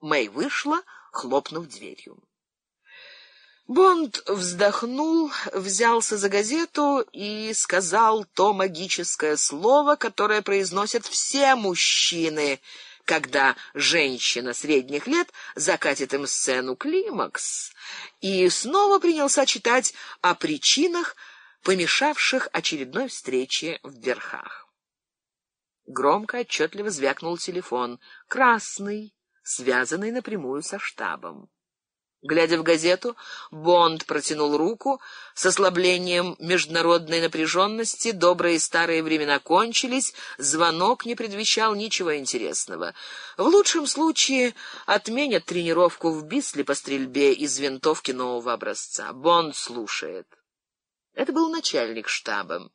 Мэй вышла, хлопнув дверью. Бонд вздохнул, взялся за газету и сказал то магическое слово, которое произносят все мужчины, когда женщина средних лет закатит им сцену климакс, и снова принялся читать о причинах, помешавших очередной встрече в верхах. Громко, отчетливо звякнул телефон. Красный, связанный напрямую со штабом. Глядя в газету, Бонд протянул руку. С ослаблением международной напряженности добрые старые времена кончились, звонок не предвещал ничего интересного. В лучшем случае отменят тренировку в Бисле по стрельбе из винтовки нового образца. Бонд слушает. Это был начальник штаба.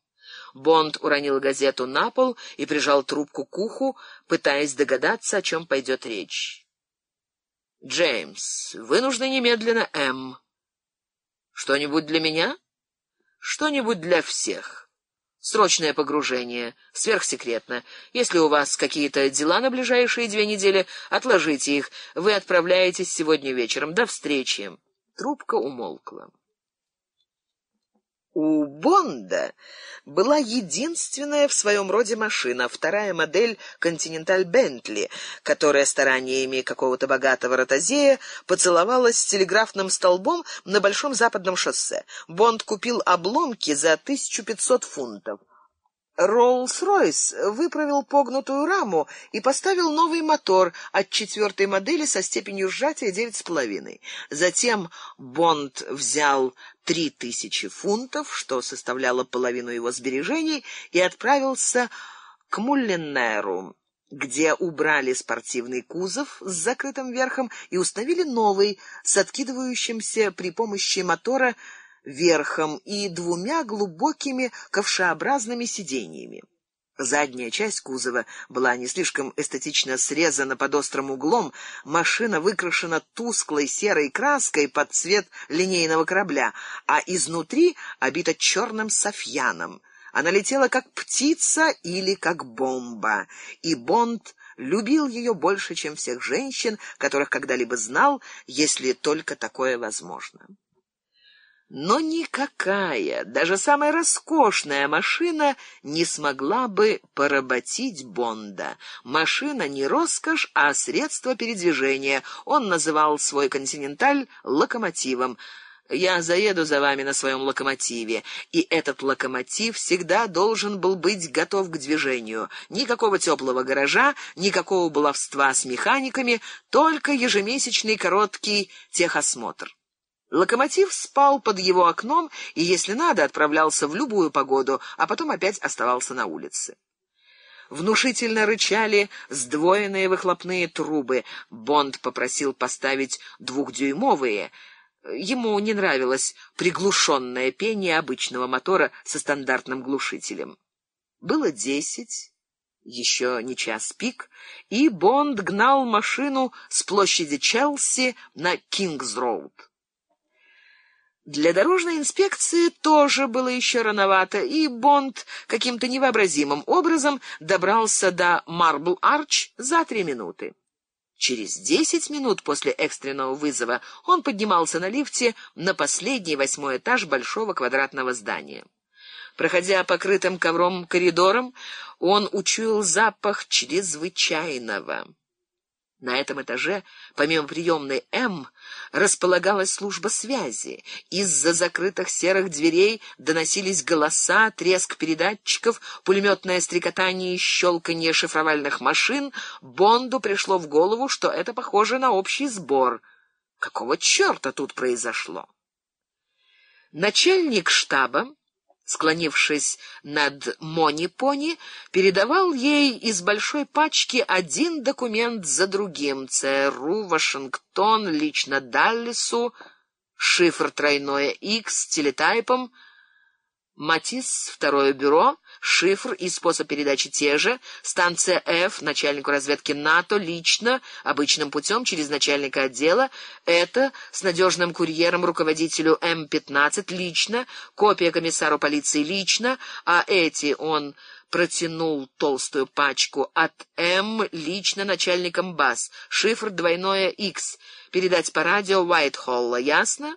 Бонд уронил газету на пол и прижал трубку к уху, пытаясь догадаться, о чем пойдет речь. Джеймс, вы нужны немедленно М. Что-нибудь для меня? Что-нибудь для всех. Срочное погружение, сверхсекретно. Если у вас какие-то дела на ближайшие две недели, отложите их. Вы отправляетесь сегодня вечером. До встречи. Трубка умолкла. У Бонда была единственная в своем роде машина, вторая модель «Континенталь Бентли», которая стараниями какого-то богатого ротозея поцеловалась с телеграфным столбом на Большом Западном шоссе. Бонд купил обломки за 1500 фунтов. Роллс-Ройс выправил погнутую раму и поставил новый мотор от четвертой модели со степенью сжатия девять с половиной. Затем Бонд взял три тысячи фунтов, что составляло половину его сбережений, и отправился к Мулленеру, где убрали спортивный кузов с закрытым верхом и установили новый с откидывающимся при помощи мотора верхом и двумя глубокими ковшеобразными сиденьями. Задняя часть кузова была не слишком эстетично срезана под острым углом, машина выкрашена тусклой серой краской под цвет линейного корабля, а изнутри обита черным софьяном. Она летела как птица или как бомба, и Бонд любил ее больше, чем всех женщин, которых когда-либо знал, если только такое возможно. Но никакая, даже самая роскошная машина не смогла бы поработить Бонда. Машина не роскошь, а средство передвижения. Он называл свой «Континенталь» локомотивом. Я заеду за вами на своем локомотиве, и этот локомотив всегда должен был быть готов к движению. Никакого теплого гаража, никакого баловства с механиками, только ежемесячный короткий техосмотр. Локомотив спал под его окном и, если надо, отправлялся в любую погоду, а потом опять оставался на улице. Внушительно рычали сдвоенные выхлопные трубы. Бонд попросил поставить двухдюймовые. Ему не нравилось приглушенное пение обычного мотора со стандартным глушителем. Было десять, еще не час пик, и Бонд гнал машину с площади Челси на Кингс-Роуд. Для дорожной инспекции тоже было еще рановато, и Бонд каким-то невообразимым образом добрался до Марбл-Арч за три минуты. Через десять минут после экстренного вызова он поднимался на лифте на последний восьмой этаж большого квадратного здания. Проходя покрытым ковром коридором, он учуял запах чрезвычайного. На этом этаже, помимо приемной М, располагалась служба связи. Из-за закрытых серых дверей доносились голоса, треск передатчиков, пулеметное стрекотание и щелканье шифровальных машин. Бонду пришло в голову, что это похоже на общий сбор. Какого черта тут произошло? Начальник штаба склонившись над Мони-Пони, передавал ей из большой пачки один документ за другим. ЦРУ, Вашингтон, лично Даллису, шифр тройное X, телетайпом, Матис, второе бюро, шифр и способ передачи те же, станция F, начальнику разведки НАТО, лично, обычным путем, через начальника отдела, это с надежным курьером руководителю М-15 лично, копия комиссару полиции лично, а эти он протянул толстую пачку. От М лично начальником БАС. Шифр двойное X. Передать по радио Уайтхолла. Ясно?